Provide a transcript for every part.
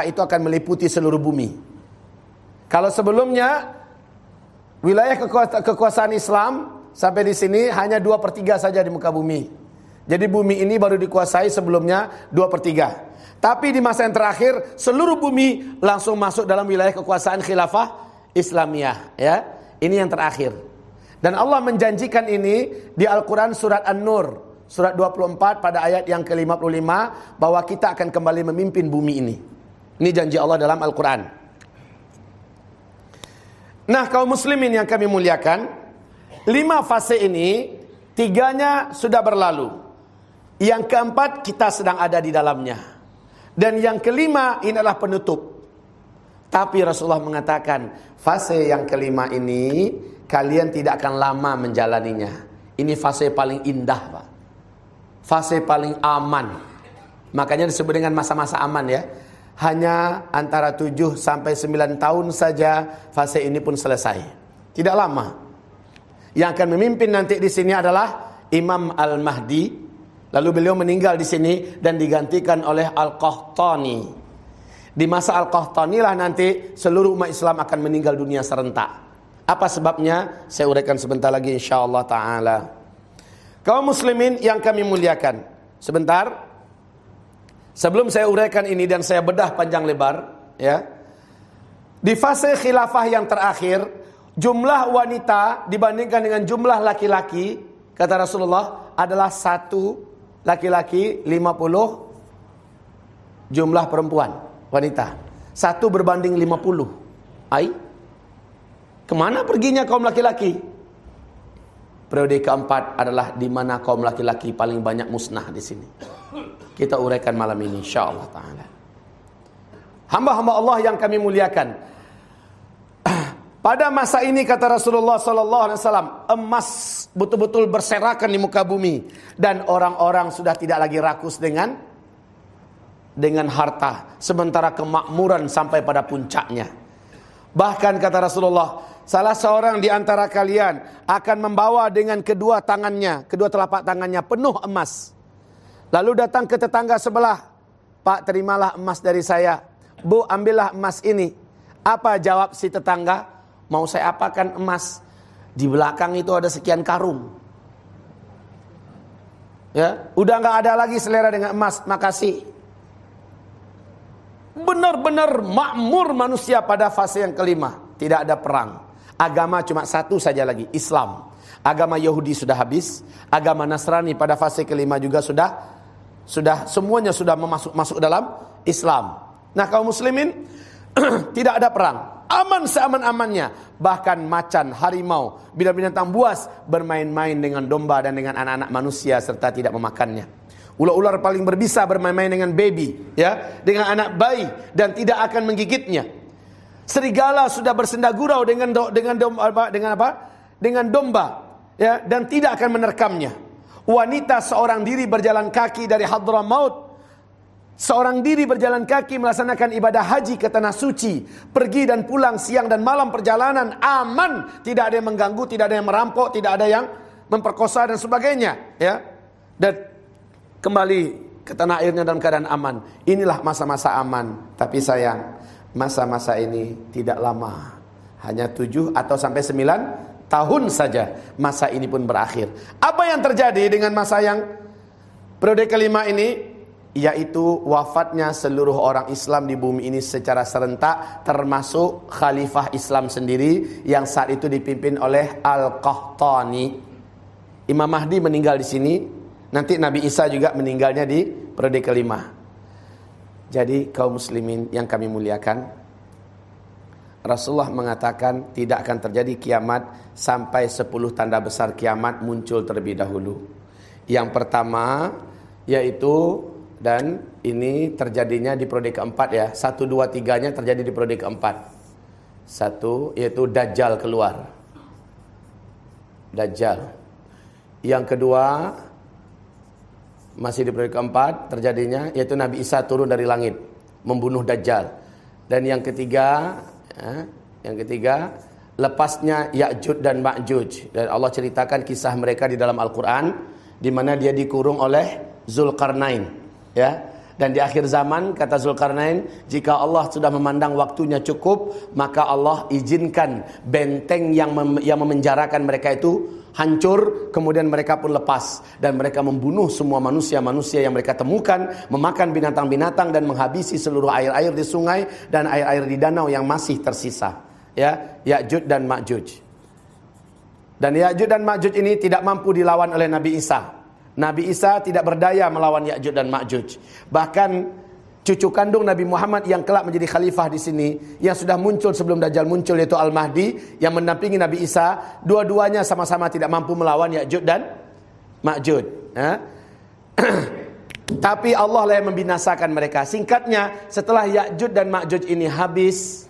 itu akan meliputi seluruh bumi. Kalau sebelumnya wilayah kekuasaan Islam sampai di sini hanya dua per 3 saja di muka bumi. Jadi bumi ini baru dikuasai sebelumnya dua per 3. Tapi di masa yang terakhir seluruh bumi langsung masuk dalam wilayah kekuasaan khilafah Islamiyah ya. Ini yang terakhir. Dan Allah menjanjikan ini di Al-Qur'an surat An-Nur surat 24 pada ayat yang ke-55 bahwa kita akan kembali memimpin bumi ini. Ini janji Allah dalam Al-Quran. Nah kaum muslimin yang kami muliakan, lima fase ini, tiganya sudah berlalu. Yang keempat kita sedang ada di dalamnya. Dan yang kelima ini adalah penutup. Tapi Rasulullah mengatakan, fase yang kelima ini kalian tidak akan lama menjalaninya. Ini fase paling indah, Pak. Fase paling aman. Makanya disebut dengan masa-masa aman ya hanya antara 7 sampai 9 tahun saja fase ini pun selesai. Tidak lama. Yang akan memimpin nanti di sini adalah Imam Al-Mahdi. Lalu beliau meninggal di sini dan digantikan oleh Al-Qahtani. Di masa Al-Qahtani lah nanti seluruh umat Islam akan meninggal dunia serentak. Apa sebabnya? Saya uraikan sebentar lagi insyaallah taala. Kaum muslimin yang kami muliakan. Sebentar. Sebelum saya uraikan ini dan saya bedah panjang lebar, ya. Di fase khilafah yang terakhir, jumlah wanita dibandingkan dengan jumlah laki-laki, kata Rasulullah, adalah satu laki-laki 50 jumlah perempuan, wanita. Satu berbanding 50. Ai? Ke mana perginya kaum laki-laki? Periode keempat adalah di mana kaum laki-laki paling banyak musnah di sini. Kita uraikan malam ini insyaallah taala. Hamba-hamba Allah yang kami muliakan. Pada masa ini kata Rasulullah sallallahu alaihi wasallam, emas betul-betul berserakan di muka bumi dan orang-orang sudah tidak lagi rakus dengan dengan harta sementara kemakmuran sampai pada puncaknya. Bahkan kata Rasulullah, salah seorang di antara kalian akan membawa dengan kedua tangannya, kedua telapak tangannya penuh emas Lalu datang ke tetangga sebelah. Pak terimalah emas dari saya. Bu ambillah emas ini. Apa jawab si tetangga? Mau saya apakan emas? Di belakang itu ada sekian karung. Ya, udah nggak ada lagi selera dengan emas. Makasih. Benar-benar makmur manusia pada fase yang kelima. Tidak ada perang. Agama cuma satu saja lagi, Islam. Agama Yahudi sudah habis, agama Nasrani pada fase kelima juga sudah sudah semuanya sudah masuk masuk dalam Islam. Nah, kaum muslimin tidak ada perang. Aman seaman-amannya. Bahkan macan, harimau, bila binatang buas bermain-main dengan domba dan dengan anak-anak manusia serta tidak memakannya. Ular-ular paling berbisa bermain-main dengan baby, ya, dengan anak bayi dan tidak akan menggigitnya. Serigala sudah bersenda gurau dengan dengan domba dengan apa? Dengan domba, ya, dan tidak akan menerkamnya wanita seorang diri berjalan kaki dari Hadramaut. Seorang diri berjalan kaki melaksanakan ibadah haji ke tanah suci. Pergi dan pulang siang dan malam perjalanan aman. Tidak ada yang mengganggu tidak ada yang merampok tidak ada yang memperkosa dan sebagainya ya. Dan kembali ke tanah airnya dalam keadaan aman. Inilah masa-masa aman. Tapi sayang masa-masa ini tidak lama. Hanya tujuh atau sampai sembilan tahun saja masa ini pun berakhir. Apa yang terjadi dengan masa yang periode kelima ini? Yaitu wafatnya seluruh orang Islam di bumi ini secara serentak termasuk khalifah Islam sendiri yang saat itu dipimpin oleh Al-Qahtani. Imam Mahdi meninggal di sini, nanti Nabi Isa juga meninggalnya di periode kelima. Jadi kaum muslimin yang kami muliakan, Rasulullah mengatakan tidak akan terjadi kiamat sampai 10 tanda besar kiamat muncul terlebih dahulu. Yang pertama yaitu dan ini terjadinya di periode keempat ya. Satu, dua, tiganya terjadi di periode keempat. Satu yaitu Dajjal keluar. Dajjal. Yang kedua masih di periode keempat terjadinya yaitu Nabi Isa turun dari langit membunuh Dajjal. Dan yang ketiga. Yang ketiga, lepasnya Ya'juj dan Ma'juj. Dan Allah ceritakan kisah mereka di dalam Al-Quran. Di mana dia dikurung oleh Zulkarnain. Ya. Dan di akhir zaman kata Zulkarnain, jika Allah sudah memandang waktunya cukup, maka Allah izinkan benteng yang mem yang memenjarakan mereka itu hancur, kemudian mereka pun lepas dan mereka membunuh semua manusia-manusia yang mereka temukan, memakan binatang-binatang dan menghabisi seluruh air-air di sungai dan air-air di danau yang masih tersisa. Ya, Ya'juj dan Ma'juj. Dan Ya'juj dan Ma'juj ini tidak mampu dilawan oleh Nabi Isa. Nabi Isa tidak berdaya melawan Ya'juj dan Ma'juj. Bahkan cucu kandung Nabi Muhammad yang kelak menjadi khalifah di sini yang sudah muncul sebelum Dajjal muncul yaitu Al-Mahdi yang mendampingi Nabi Isa, dua-duanya sama-sama tidak mampu melawan Ya'juj dan Ma'juj. Ya. Tapi Allah lah yang membinasakan mereka. Singkatnya, setelah Ya'juj dan Ma'juj ini habis,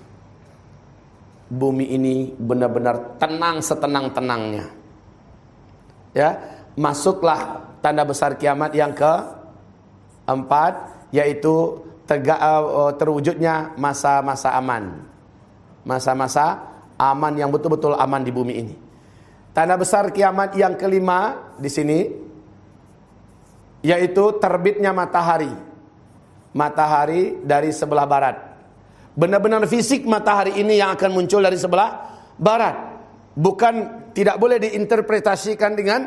bumi ini benar-benar tenang setenang-tenangnya. Ya, masuklah tanda besar kiamat yang ke empat yaitu tegak, uh, terwujudnya masa-masa aman. Masa-masa aman yang betul-betul aman di bumi ini. Tanda besar kiamat yang kelima di sini yaitu terbitnya matahari. Matahari dari sebelah barat. Benar-benar fisik matahari ini yang akan muncul dari sebelah barat. Bukan tidak boleh diinterpretasikan dengan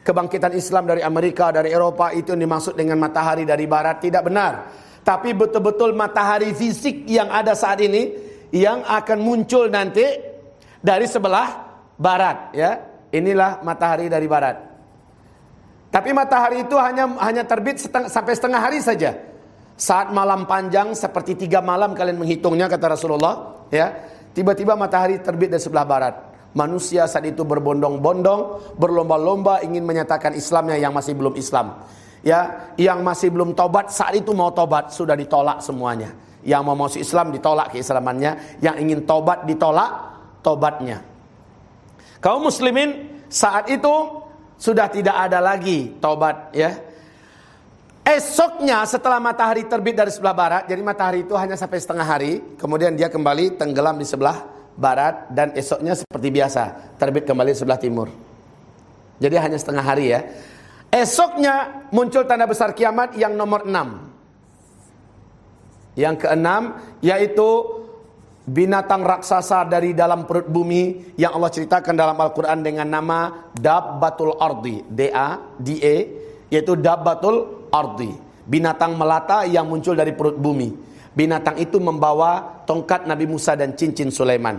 kebangkitan Islam dari Amerika, dari Eropa itu yang dimaksud dengan matahari dari barat tidak benar. Tapi betul-betul matahari fisik yang ada saat ini yang akan muncul nanti dari sebelah barat ya. Inilah matahari dari barat. Tapi matahari itu hanya hanya terbit seteng, sampai setengah hari saja. Saat malam panjang seperti tiga malam kalian menghitungnya kata Rasulullah ya. Tiba-tiba matahari terbit dari sebelah barat. Manusia saat itu berbondong-bondong, berlomba-lomba ingin menyatakan Islamnya yang masih belum Islam. Ya, yang masih belum tobat saat itu mau tobat sudah ditolak semuanya. Yang mau masuk Islam ditolak keislamannya, yang ingin tobat ditolak tobatnya. Kaum muslimin saat itu sudah tidak ada lagi tobat ya. Esoknya setelah matahari terbit dari sebelah barat, jadi matahari itu hanya sampai setengah hari, kemudian dia kembali tenggelam di sebelah barat dan esoknya seperti biasa terbit kembali sebelah timur. Jadi hanya setengah hari ya. Esoknya muncul tanda besar kiamat yang nomor enam. Yang keenam yaitu binatang raksasa dari dalam perut bumi yang Allah ceritakan dalam Al-Quran dengan nama Dabbatul Ardi. D-A-D-E yaitu Dabbatul Ardi. Binatang melata yang muncul dari perut bumi. Binatang itu membawa tongkat Nabi Musa dan cincin Sulaiman.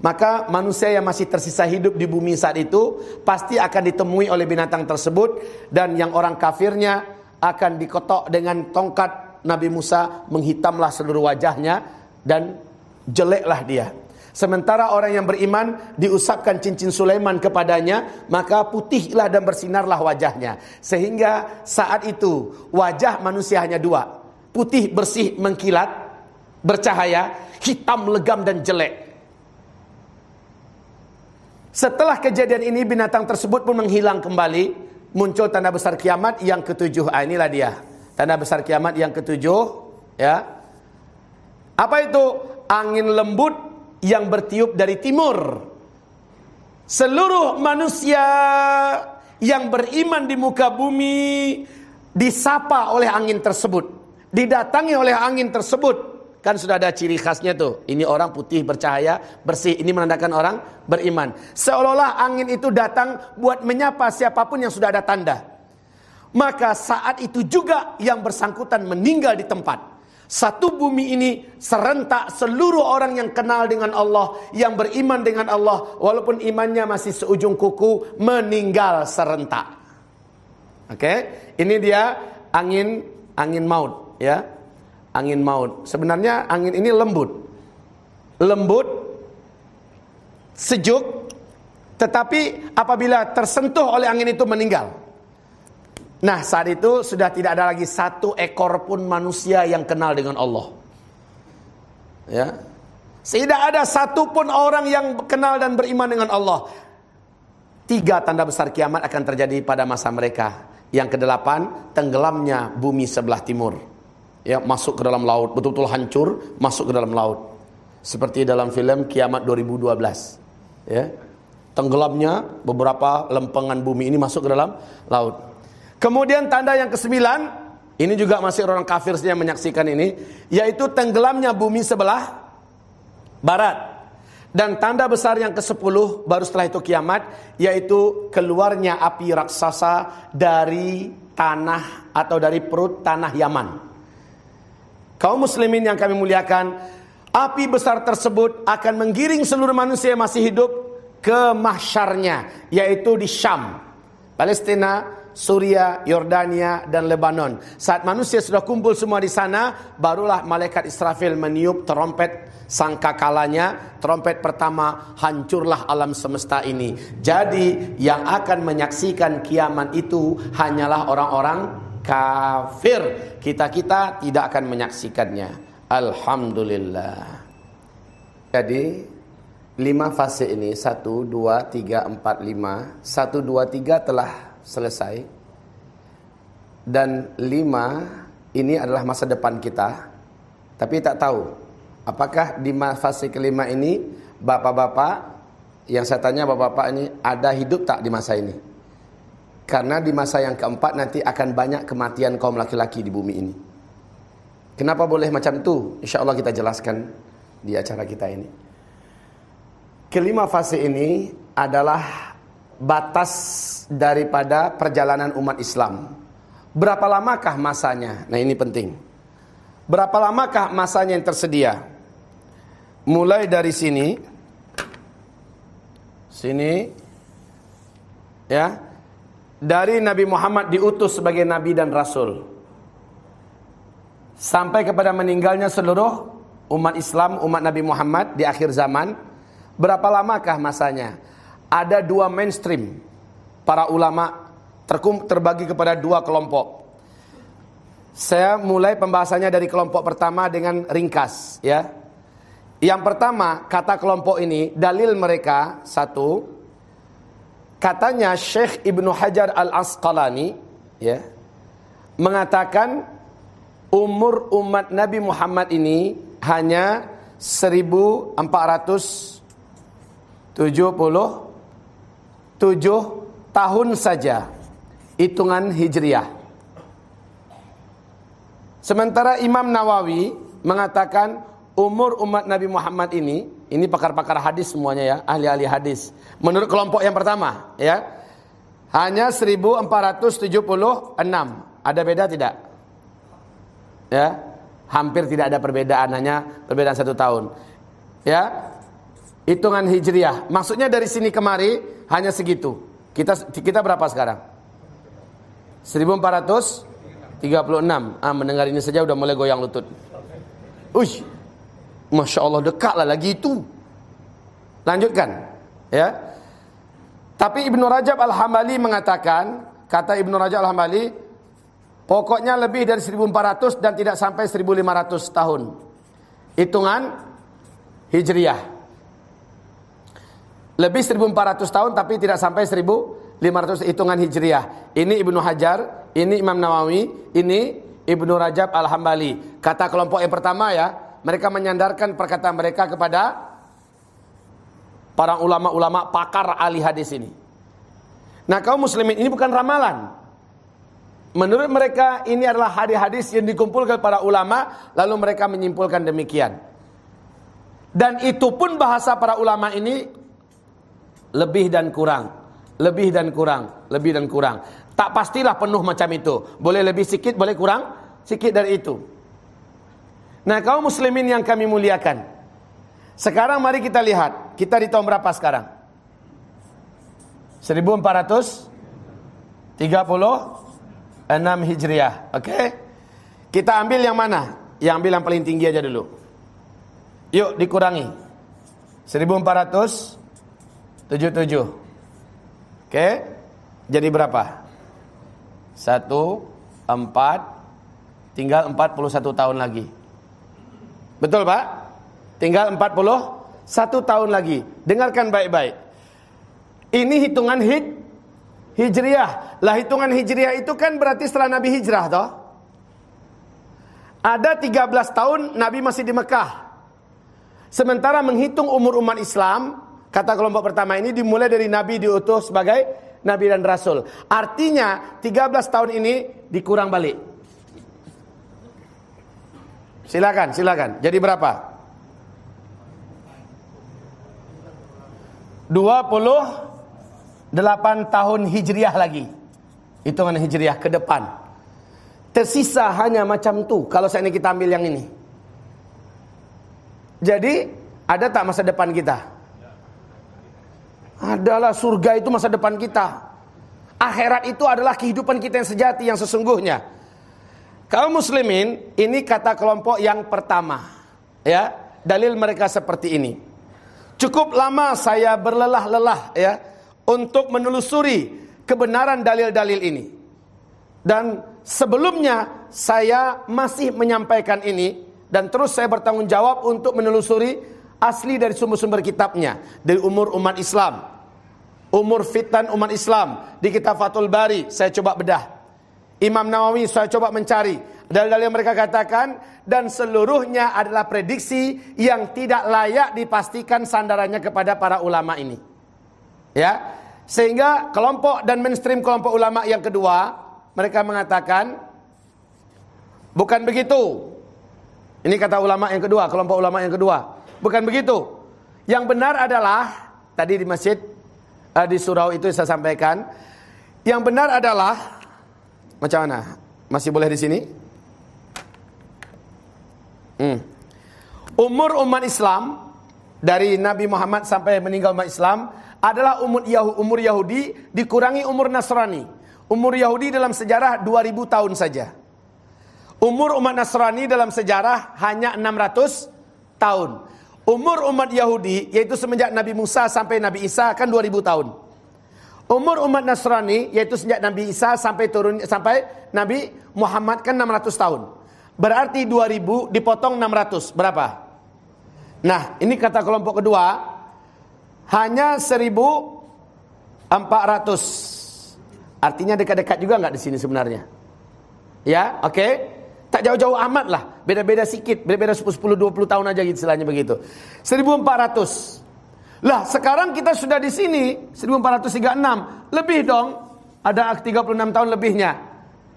Maka manusia yang masih tersisa hidup di bumi saat itu pasti akan ditemui oleh binatang tersebut dan yang orang kafirnya akan dikotok dengan tongkat Nabi Musa menghitamlah seluruh wajahnya dan jeleklah dia. Sementara orang yang beriman diusapkan cincin Sulaiman kepadanya, maka putihlah dan bersinarlah wajahnya. Sehingga saat itu wajah manusia hanya dua, putih bersih mengkilat, bercahaya, hitam legam dan jelek. Setelah kejadian ini binatang tersebut pun menghilang kembali, muncul tanda besar kiamat yang ketujuh. Ah, inilah dia. Tanda besar kiamat yang ketujuh, ya. Apa itu? Angin lembut yang bertiup dari timur. Seluruh manusia yang beriman di muka bumi disapa oleh angin tersebut didatangi oleh angin tersebut. Kan sudah ada ciri khasnya tuh. Ini orang putih bercahaya bersih. Ini menandakan orang beriman. Seolah-olah angin itu datang buat menyapa siapa pun yang sudah ada tanda. Maka saat itu juga yang bersangkutan meninggal di tempat. Satu bumi ini serentak seluruh orang yang kenal dengan Allah yang beriman dengan Allah walaupun imannya masih seujung kuku meninggal serentak. Oke? Okay? ini dia angin angin maut ya angin maut. Sebenarnya angin ini lembut. Lembut, sejuk, tetapi apabila tersentuh oleh angin itu meninggal. Nah saat itu sudah tidak ada lagi satu ekor pun manusia yang kenal dengan Allah. Ya, tidak ada satu pun orang yang kenal dan beriman dengan Allah. Tiga tanda besar kiamat akan terjadi pada masa mereka. Yang kedelapan, tenggelamnya bumi sebelah timur ya masuk ke dalam laut, betul-betul hancur masuk ke dalam laut. Seperti dalam film Kiamat 2012. Ya. Tenggelamnya beberapa lempengan bumi ini masuk ke dalam laut. Kemudian tanda yang kesembilan Ini juga masih orang kafir yang menyaksikan ini, yaitu tenggelamnya bumi sebelah barat. Dan tanda besar yang ke-10 baru setelah itu kiamat, yaitu keluarnya api raksasa dari tanah atau dari perut tanah Yaman. Kaum muslimin yang kami muliakan, api besar tersebut akan menggiring seluruh manusia yang masih hidup ke mahsyarnya, yaitu di Syam. Palestina, Suria, Yordania dan Lebanon. Saat manusia sudah kumpul semua di sana, barulah malaikat Israfil meniup trompet sangkakalanya, trompet pertama, hancurlah alam semesta ini. Jadi yang akan menyaksikan kiamat itu hanyalah orang-orang kafir. Kita-kita tidak akan menyaksikannya. Alhamdulillah. Jadi lima fase ini satu, dua, tiga, empat, lima, satu, dua, tiga telah selesai dan lima ini adalah masa depan kita tapi tak tahu apakah di fase kelima ini bapak-bapak yang saya tanya bapak-bapak ini ada hidup tak di masa ini karena di masa yang keempat nanti akan banyak kematian kaum laki-laki di bumi ini kenapa boleh macam itu insya Allah kita jelaskan di acara kita ini kelima fase ini adalah batas daripada perjalanan umat Islam. Berapa lamakah masanya? Nah ini penting. Berapa lamakah masanya yang tersedia? Mulai dari sini. Sini. Ya. Dari Nabi Muhammad diutus sebagai Nabi dan Rasul. Sampai kepada meninggalnya seluruh umat Islam, umat Nabi Muhammad di akhir zaman. Berapa lamakah masanya? ada dua mainstream para ulama terkum, terbagi kepada dua kelompok. Saya mulai pembahasannya dari kelompok pertama dengan ringkas ya. Yang pertama kata kelompok ini dalil mereka satu katanya Syekh Ibnu Hajar Al Asqalani ya mengatakan umur umat Nabi Muhammad ini hanya 1470 tujuh tahun saja hitungan hijriah. Sementara Imam Nawawi mengatakan umur umat Nabi Muhammad ini, ini pakar-pakar hadis semuanya ya, ahli-ahli hadis. Menurut kelompok yang pertama, ya, hanya 1476. Ada beda tidak? Ya, hampir tidak ada perbedaan, hanya perbedaan satu tahun. Ya, hitungan hijriah. Maksudnya dari sini kemari hanya segitu. Kita kita berapa sekarang? 1436. Ah, mendengar ini saja udah mulai goyang lutut. Uish. Masya Allah dekat lah lagi itu. Lanjutkan. Ya. Tapi Ibnu Rajab Al-Hambali mengatakan, kata Ibnu Rajab Al-Hambali, pokoknya lebih dari 1400 dan tidak sampai 1500 tahun. Hitungan Hijriah. Lebih 1400 tahun tapi tidak sampai 1500 hitungan Hijriah. Ini Ibnu Hajar, ini Imam Nawawi, ini Ibnu Rajab Al-Hambali. Kata kelompok yang pertama ya, mereka menyandarkan perkataan mereka kepada para ulama-ulama pakar ahli hadis ini. Nah kaum muslimin ini bukan ramalan. Menurut mereka ini adalah hadis-hadis yang dikumpulkan para ulama lalu mereka menyimpulkan demikian. Dan itu pun bahasa para ulama ini lebih dan kurang, lebih dan kurang, lebih dan kurang. Tak pastilah penuh macam itu. Boleh lebih sikit, boleh kurang sikit dari itu. Nah, kaum muslimin yang kami muliakan. Sekarang mari kita lihat, kita di tahun berapa sekarang? 1436 Hijriah, oke? Okay? Kita ambil yang mana? Yang ambil yang paling tinggi aja dulu. Yuk dikurangi. 1400 Tujuh tujuh. Oke. Jadi berapa? Satu, empat, tinggal empat puluh satu tahun lagi. Betul Pak? Tinggal empat puluh satu tahun lagi. Dengarkan baik-baik. Ini hitungan hid, hijriah. Lah hitungan hijriah itu kan berarti setelah Nabi hijrah toh. Ada 13 tahun Nabi masih di Mekah. Sementara menghitung umur umat Islam Kata kelompok pertama ini dimulai dari Nabi diutus sebagai Nabi dan Rasul. Artinya 13 tahun ini dikurang balik. Silakan, silakan. Jadi berapa? 28 tahun hijriah lagi. Hitungan hijriah ke depan. Tersisa hanya macam tu kalau saya ini kita ambil yang ini. Jadi, ada tak masa depan kita? Adalah surga itu masa depan kita. Akhirat itu adalah kehidupan kita yang sejati yang sesungguhnya. Kaum muslimin ini kata kelompok yang pertama. Ya, dalil mereka seperti ini. Cukup lama saya berlelah-lelah ya untuk menelusuri kebenaran dalil-dalil ini. Dan sebelumnya saya masih menyampaikan ini dan terus saya bertanggung jawab untuk menelusuri asli dari sumber-sumber kitabnya dari umur umat Islam. Umur fitan umat Islam di kitab Fathul Bari saya coba bedah. Imam Nawawi saya coba mencari dalil-dalil yang mereka katakan dan seluruhnya adalah prediksi yang tidak layak dipastikan sandarannya kepada para ulama ini. Ya. Sehingga kelompok dan mainstream kelompok ulama yang kedua mereka mengatakan bukan begitu. Ini kata ulama yang kedua, kelompok ulama yang kedua. Bukan begitu. Yang benar adalah tadi di masjid uh, di surau itu saya sampaikan, yang benar adalah macam mana? Masih boleh di sini? Hmm. Umur umat Islam dari Nabi Muhammad sampai meninggal umat Islam adalah umur Yahudi, umur Yahudi dikurangi umur Nasrani. Umur Yahudi dalam sejarah 2000 tahun saja. Umur umat Nasrani dalam sejarah hanya 600 tahun. Umur umat Yahudi yaitu semenjak Nabi Musa sampai Nabi Isa kan 2000 tahun. Umur umat Nasrani yaitu sejak Nabi Isa sampai turun sampai Nabi Muhammad kan 600 tahun. Berarti 2000 dipotong 600 berapa? Nah, ini kata kelompok kedua hanya 1400. Artinya dekat-dekat juga nggak di sini sebenarnya. Ya, oke. Okay? Tak jauh-jauh amat lah. Beda-beda sikit, beda-beda 10 20 tahun aja gitu istilahnya begitu. 1400. Lah sekarang kita sudah di sini 1436 lebih dong ada 36 tahun lebihnya.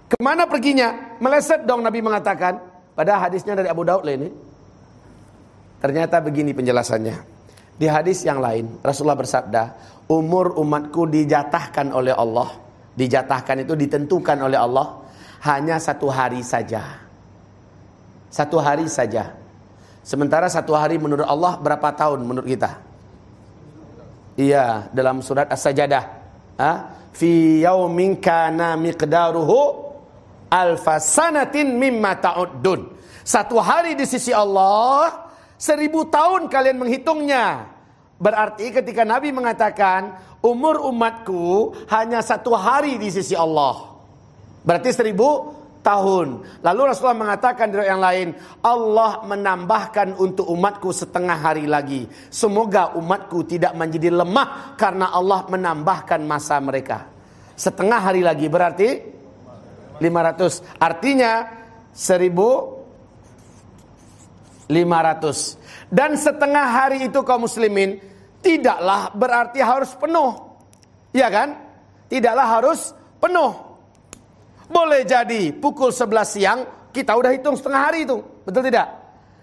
Ke mana perginya? Meleset dong Nabi mengatakan. Pada hadisnya dari Abu Daud lah ini. Ternyata begini penjelasannya. Di hadis yang lain Rasulullah bersabda, umur umatku dijatahkan oleh Allah. Dijatahkan itu ditentukan oleh Allah hanya satu hari saja. Satu hari saja. Sementara satu hari menurut Allah berapa tahun menurut kita? Iya, dalam surat As-Sajadah. Fi yaumin kana miqdaruhu alfasanatin mimma ta'uddun. Satu hari di sisi Allah, seribu tahun kalian menghitungnya. Berarti ketika Nabi mengatakan, umur umatku hanya satu hari di sisi Allah. Berarti seribu tahun. Lalu Rasulullah mengatakan di yang lain, Allah menambahkan untuk umatku setengah hari lagi. Semoga umatku tidak menjadi lemah karena Allah menambahkan masa mereka. Setengah hari lagi berarti 500. Artinya 1500. Dan setengah hari itu kaum muslimin tidaklah berarti harus penuh. Ya kan? Tidaklah harus penuh. Boleh jadi pukul 11 siang kita udah hitung setengah hari itu. Betul tidak?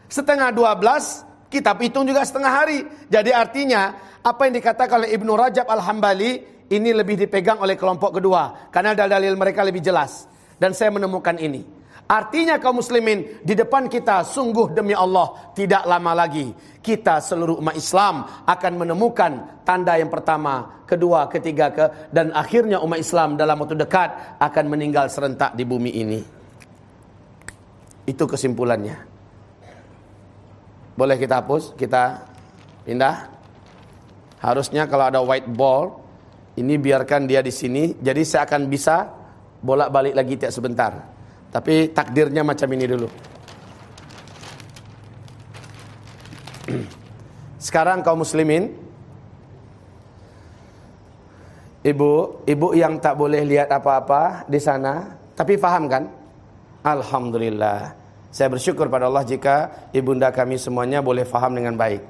Setengah 12 kita hitung juga setengah hari. Jadi artinya apa yang dikatakan oleh Ibnu Rajab Al-Hambali ini lebih dipegang oleh kelompok kedua. Karena dalil mereka lebih jelas. Dan saya menemukan ini. Artinya kaum muslimin di depan kita sungguh demi Allah tidak lama lagi kita seluruh umat Islam akan menemukan tanda yang pertama, kedua, ketiga ke dan akhirnya umat Islam dalam waktu dekat akan meninggal serentak di bumi ini. Itu kesimpulannya. Boleh kita hapus? Kita pindah. Harusnya kalau ada white ball ini biarkan dia di sini jadi saya akan bisa bolak-balik lagi tiap sebentar. Tapi takdirnya macam ini dulu. Sekarang kaum muslimin Ibu, ibu yang tak boleh lihat apa-apa di sana, tapi faham kan? Alhamdulillah. Saya bersyukur pada Allah jika ibunda kami semuanya boleh faham dengan baik.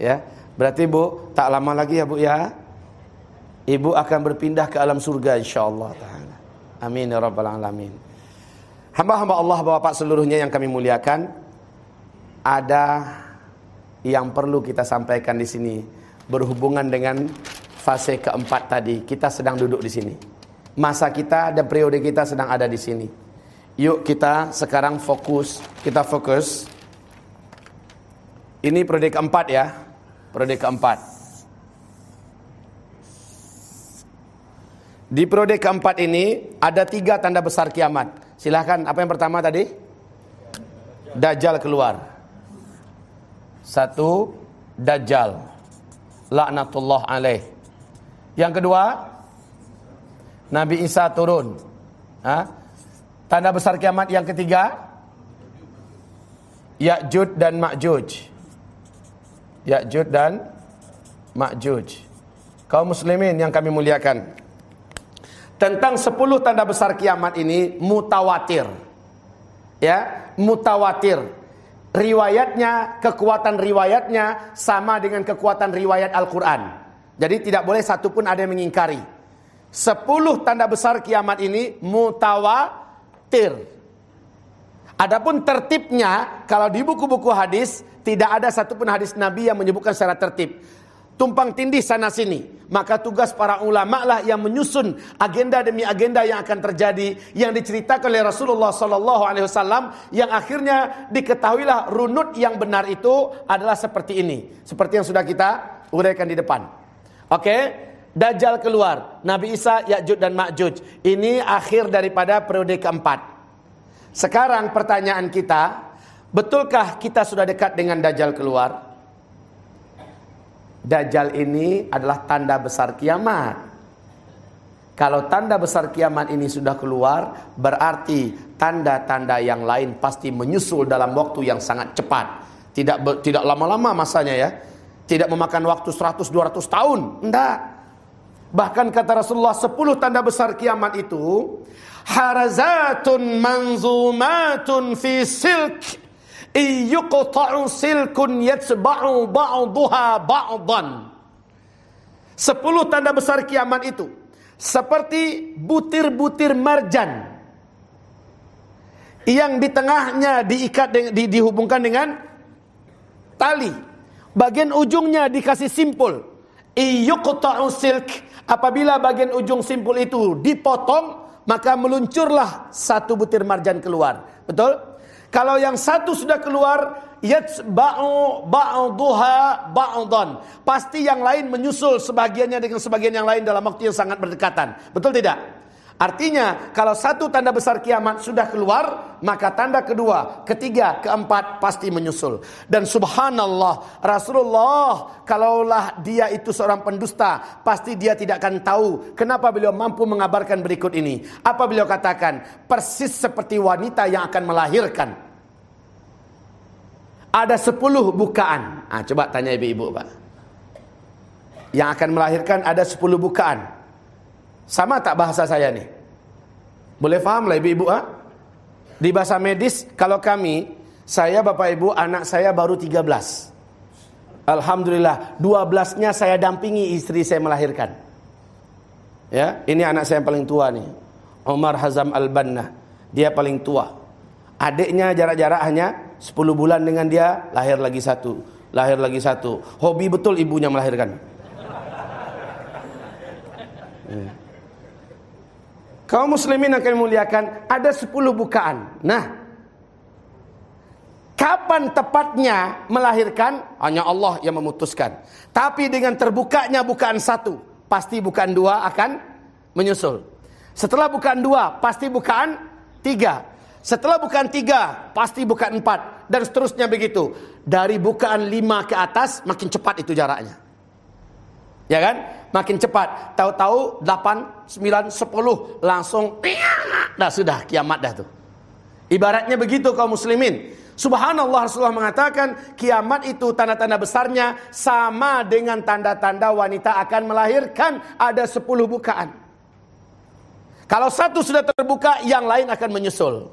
Ya, berarti ibu tak lama lagi ya bu ya. Ibu akan berpindah ke alam surga insyaallah taala. Amin ya rabbal alamin. Hamba-hamba Allah Bapak seluruhnya yang kami muliakan. ada yang perlu kita sampaikan di sini berhubungan dengan fase keempat tadi. Kita sedang duduk di sini. Masa kita dan periode kita sedang ada di sini. Yuk kita sekarang fokus, kita fokus. Ini periode keempat ya. Periode keempat. Di periode keempat ini ada tiga tanda besar kiamat. Silahkan, apa yang pertama tadi? Dajjal keluar. Satu, Dajjal. Laknatullah alaih. Yang kedua, Nabi Isa turun. Ha? Tanda besar kiamat yang ketiga, Ya'jud dan Ma'juj. Ya'jud dan Ma'juj. Kaum muslimin yang kami muliakan. Tentang sepuluh tanda besar kiamat ini mutawatir. Ya, mutawatir riwayatnya, kekuatan riwayatnya sama dengan kekuatan riwayat Al-Quran. Jadi tidak boleh satu pun ada yang mengingkari. Sepuluh tanda besar kiamat ini mutawatir. Adapun tertibnya, kalau di buku-buku hadis, tidak ada satupun hadis Nabi yang menyebutkan secara tertib tumpang tindih sana sini. Maka tugas para ulama lah yang menyusun agenda demi agenda yang akan terjadi yang diceritakan oleh Rasulullah sallallahu alaihi wasallam yang akhirnya diketahuilah runut yang benar itu adalah seperti ini. Seperti yang sudah kita uraikan di depan. Oke, okay? Dajjal keluar, Nabi Isa, Ya'juj dan Ma'juj. Ini akhir daripada periode keempat. Sekarang pertanyaan kita, betulkah kita sudah dekat dengan Dajjal keluar? Dajjal ini adalah tanda besar kiamat. Kalau tanda besar kiamat ini sudah keluar, berarti tanda-tanda yang lain pasti menyusul dalam waktu yang sangat cepat. Tidak tidak lama-lama masanya ya. Tidak memakan waktu 100 200 tahun. Enggak. Bahkan kata Rasulullah 10 tanda besar kiamat itu harazatun manzumatun fi silk Iyuqta'u silkun yatsba'u ba'duha ba'dan. Sepuluh tanda besar kiamat itu. Seperti butir-butir marjan. Yang di tengahnya diikat di, dihubungkan dengan tali. Bagian ujungnya dikasih simpul. Iyuqta'u silk. Apabila bagian ujung simpul itu dipotong, maka meluncurlah satu butir marjan keluar. Betul? Kalau yang satu sudah keluar, yatsba'u ba'duha ba'dan. Pasti yang lain menyusul sebagiannya dengan sebagian yang lain dalam waktu yang sangat berdekatan. Betul tidak? Artinya kalau satu tanda besar kiamat sudah keluar Maka tanda kedua, ketiga, keempat pasti menyusul. Dan subhanallah Rasulullah Kalaulah dia itu seorang pendusta Pasti dia tidak akan tahu Kenapa beliau mampu mengabarkan berikut ini. Apa beliau katakan? Persis seperti wanita yang akan melahirkan. Ada sepuluh bukaan. Ah, Coba tanya ibu-ibu pak. Yang akan melahirkan ada sepuluh bukaan sama tak bahasa saya nih? Boleh faham lah ibu-ibu ha? Di bahasa medis kalau kami saya bapak ibu anak saya baru 13. Alhamdulillah 12-nya saya dampingi istri saya melahirkan. Ya, ini anak saya yang paling tua nih. Omar Hazam Al-Banna. Dia paling tua. Adiknya jarak-jarak hanya 10 bulan dengan dia lahir lagi satu, lahir lagi satu. Hobi betul ibunya melahirkan. Ya. Kaum muslimin akan muliakan ada 10 bukaan. Nah, kapan tepatnya melahirkan hanya Allah yang memutuskan. Tapi dengan terbukanya bukaan satu, pasti bukaan dua akan menyusul. Setelah bukaan dua, pasti bukaan tiga. Setelah bukaan tiga, pasti bukaan empat. Dan seterusnya begitu. Dari bukaan lima ke atas, makin cepat itu jaraknya. Ya kan? Makin cepat. Tahu-tahu 8, 9, 10 langsung dah sudah kiamat dah tuh. Ibaratnya begitu kaum muslimin. Subhanallah Rasulullah mengatakan kiamat itu tanda-tanda besarnya sama dengan tanda-tanda wanita akan melahirkan ada 10 bukaan. Kalau satu sudah terbuka yang lain akan menyusul.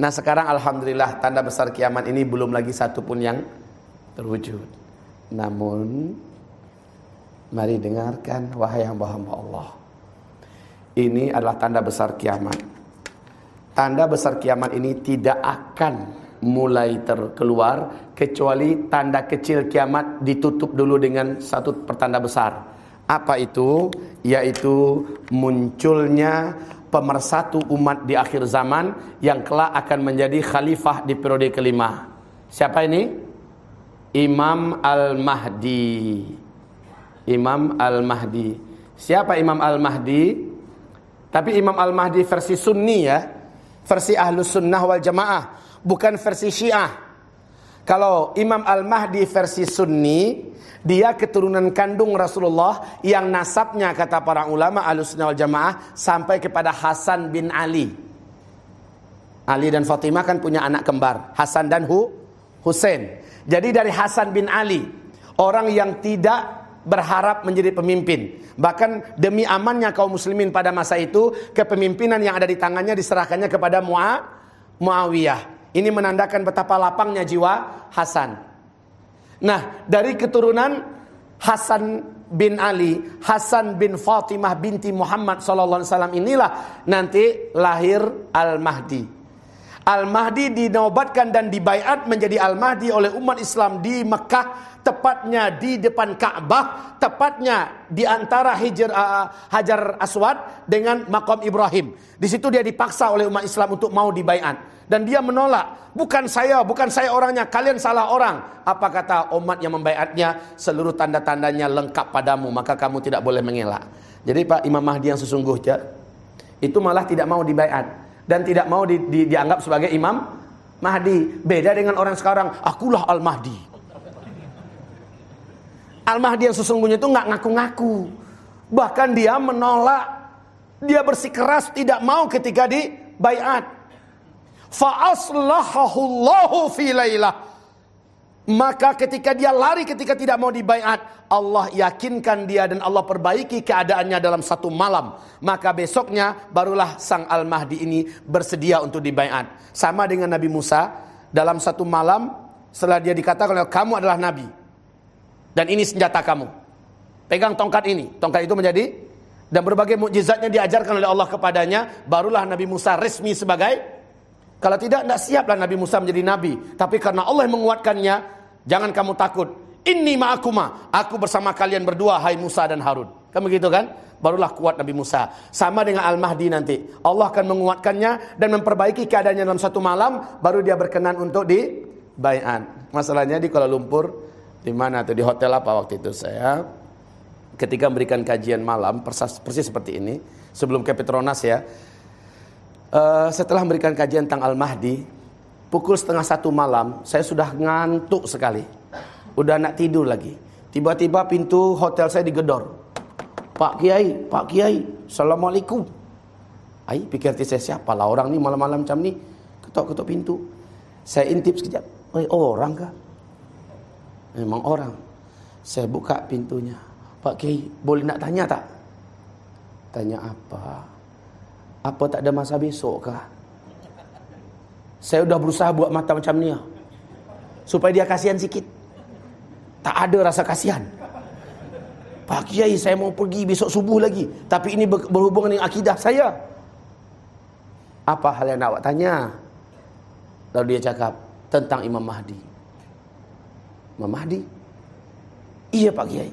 Nah sekarang Alhamdulillah tanda besar kiamat ini belum lagi satu pun yang terwujud. Namun Mari dengarkan wahai hamba-hamba Allah. Ini adalah tanda besar kiamat. Tanda besar kiamat ini tidak akan mulai terkeluar kecuali tanda kecil kiamat ditutup dulu dengan satu pertanda besar. Apa itu? Yaitu munculnya pemersatu umat di akhir zaman yang kelak akan menjadi khalifah di periode kelima. Siapa ini? Imam Al-Mahdi. Imam Al-Mahdi. Siapa Imam Al-Mahdi? Tapi Imam Al-Mahdi versi Sunni ya. Versi Ahlus Sunnah wal Jamaah, bukan versi Syiah. Kalau Imam Al-Mahdi versi Sunni, dia keturunan kandung Rasulullah yang nasabnya kata para ulama Ahlus Sunnah wal Jamaah sampai kepada Hasan bin Ali. Ali dan Fatimah kan punya anak kembar, Hasan dan Hu Hussein. Jadi dari Hasan bin Ali, orang yang tidak berharap menjadi pemimpin. Bahkan demi amannya kaum muslimin pada masa itu, kepemimpinan yang ada di tangannya diserahkannya kepada Mu'a, Muawiyah. Ini menandakan betapa lapangnya jiwa Hasan. Nah, dari keturunan Hasan bin Ali, Hasan bin Fatimah binti Muhammad sallallahu alaihi wasallam inilah nanti lahir Al-Mahdi. Al-Mahdi dinobatkan dan dibaiat menjadi Al-Mahdi oleh umat Islam di Mekah, tepatnya di depan Ka'bah, tepatnya di antara Hijr, uh, Hajar Aswad dengan Makom Ibrahim. Di situ dia dipaksa oleh umat Islam untuk mau dibaiat dan dia menolak. Bukan saya, bukan saya orangnya, kalian salah orang. Apa kata umat yang membaiatnya? Seluruh tanda-tandanya lengkap padamu, maka kamu tidak boleh mengelak. Jadi Pak Imam Mahdi yang sesungguhnya itu malah tidak mau dibaiat dan tidak mau di, di, dianggap sebagai imam Mahdi. Beda dengan orang sekarang, akulah Al-Mahdi. Al-Mahdi yang sesungguhnya itu nggak ngaku-ngaku. Bahkan dia menolak, dia bersikeras tidak mau ketika di bayat. Fa'aslahahullahu fi lailah. Maka ketika dia lari ketika tidak mau dibaiat, Allah yakinkan dia dan Allah perbaiki keadaannya dalam satu malam. Maka besoknya barulah sang Al-Mahdi ini bersedia untuk dibaiat. Sama dengan Nabi Musa, dalam satu malam setelah dia dikatakan oleh kamu adalah Nabi. Dan ini senjata kamu. Pegang tongkat ini. Tongkat itu menjadi dan berbagai mukjizatnya diajarkan oleh Allah kepadanya, barulah Nabi Musa resmi sebagai kalau tidak, tidak siaplah Nabi Musa menjadi Nabi. Tapi karena Allah menguatkannya, Jangan kamu takut. Ini ma'akuma. Aku bersama kalian berdua, hai Musa dan Harun. Kan begitu kan? Barulah kuat Nabi Musa. Sama dengan Al-Mahdi nanti. Allah akan menguatkannya dan memperbaiki keadaannya dalam satu malam. Baru dia berkenan untuk di bayan. Masalahnya di Kuala Lumpur. Di mana tuh? Di hotel apa waktu itu saya. Ketika memberikan kajian malam. Persis, persis seperti ini. Sebelum ke Petronas ya. Uh, setelah memberikan kajian tentang Al-Mahdi. Pukul setengah satu malam, saya sudah ngantuk sekali. Udah nak tidur lagi. Tiba-tiba pintu hotel saya digedor. Pak Kiai, Pak Kiai, Assalamualaikum. Ai, pikir saya siapa lah orang ni malam-malam macam ni. Ketok-ketok pintu. Saya intip sekejap. Orang kah? Memang orang. Saya buka pintunya. Pak Kiai, boleh nak tanya tak? Tanya apa? Apa tak ada masa besok kah? Saya sudah berusaha buat mata macam ni lah. Supaya dia kasihan sikit. Tak ada rasa kasihan. Pak Kiai saya mau pergi besok subuh lagi. Tapi ini berhubungan dengan akidah saya. Apa hal yang nak awak tanya? Lalu dia cakap tentang Imam Mahdi. Imam Mahdi? Iya Pak Kiai.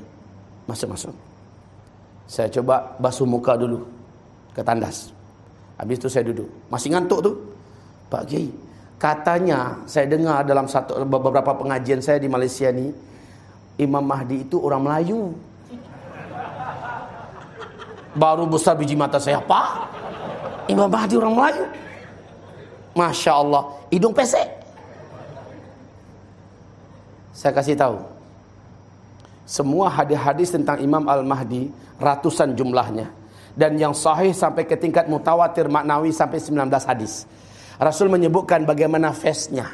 Masuk-masuk. Saya coba basuh muka dulu. Ke tandas. Habis itu saya duduk. Masih ngantuk tu. Pak Kiai, katanya saya dengar dalam satu beberapa pengajian saya di Malaysia ni, Imam Mahdi itu orang Melayu. Baru besar biji mata saya, Pak. Imam Mahdi orang Melayu. Masya Allah, hidung pesek. Saya kasih tahu. Semua hadis-hadis tentang Imam Al-Mahdi ratusan jumlahnya dan yang sahih sampai ke tingkat mutawatir maknawi sampai 19 hadis. Rasul menyebutkan bagaimana face-nya,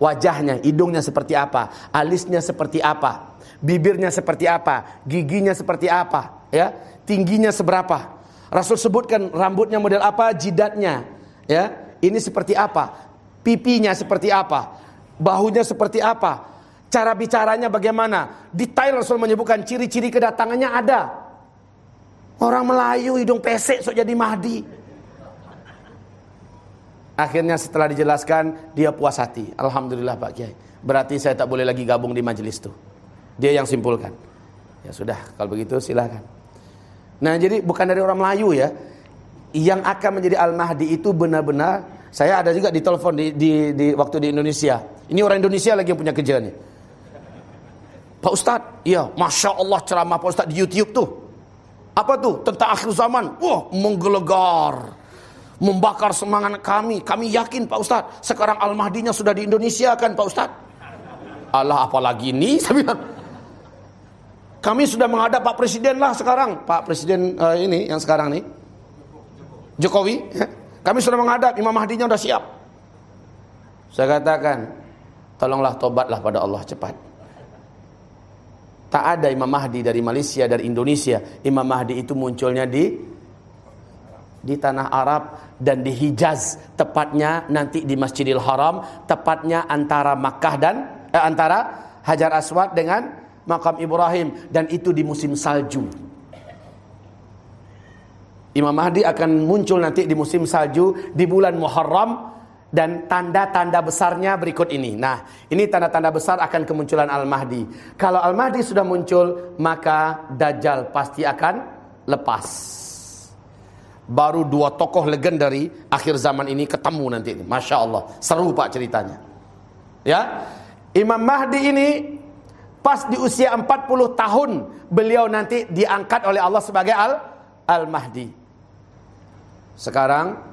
wajahnya, hidungnya seperti apa, alisnya seperti apa, bibirnya seperti apa, giginya seperti apa, ya, tingginya seberapa. Rasul sebutkan rambutnya model apa, jidatnya, ya, ini seperti apa, pipinya seperti apa, bahunya seperti apa, cara bicaranya bagaimana. Detail Rasul menyebutkan ciri-ciri kedatangannya ada. Orang Melayu hidung pesek sok jadi Mahdi. Akhirnya setelah dijelaskan dia puas hati. Alhamdulillah Pak Kiai. Berarti saya tak boleh lagi gabung di majelis itu. Dia yang simpulkan. Ya sudah, kalau begitu silakan. Nah, jadi bukan dari orang Melayu ya. Yang akan menjadi Al-Mahdi itu benar-benar saya ada juga di telepon di, di, di waktu di Indonesia. Ini orang Indonesia lagi yang punya kerja nih. Pak Ustadz, iya, Masya Allah ceramah Pak Ustadz di Youtube tuh. Apa tuh? Tentang akhir zaman. Wah, menggelegar. Membakar semangat kami. Kami yakin Pak Ustadz, sekarang Al-Mahdinya sudah di Indonesia kan Pak Ustadz? Allah apalagi ini? Kami sudah menghadap Pak Presiden lah sekarang. Pak Presiden uh, ini yang sekarang nih. Jokowi. Kami sudah menghadap, Imam Mahdinya sudah siap. Saya katakan, tolonglah tobatlah pada Allah cepat. Tak ada Imam Mahdi dari Malaysia, dari Indonesia. Imam Mahdi itu munculnya di di tanah Arab dan di Hijaz, tepatnya nanti di Masjidil Haram, tepatnya antara Makkah dan eh, antara Hajar Aswad dengan makam Ibrahim dan itu di musim salju. Imam Mahdi akan muncul nanti di musim salju di bulan Muharram dan tanda-tanda besarnya berikut ini. Nah, ini tanda-tanda besar akan kemunculan Al-Mahdi. Kalau Al-Mahdi sudah muncul, maka Dajjal pasti akan lepas. Baru dua tokoh legendari akhir zaman ini ketemu nanti. Masya Allah, seru pak ceritanya. Ya, Imam Mahdi ini pas di usia 40 tahun beliau nanti diangkat oleh Allah sebagai Al Al-Mahdi. Sekarang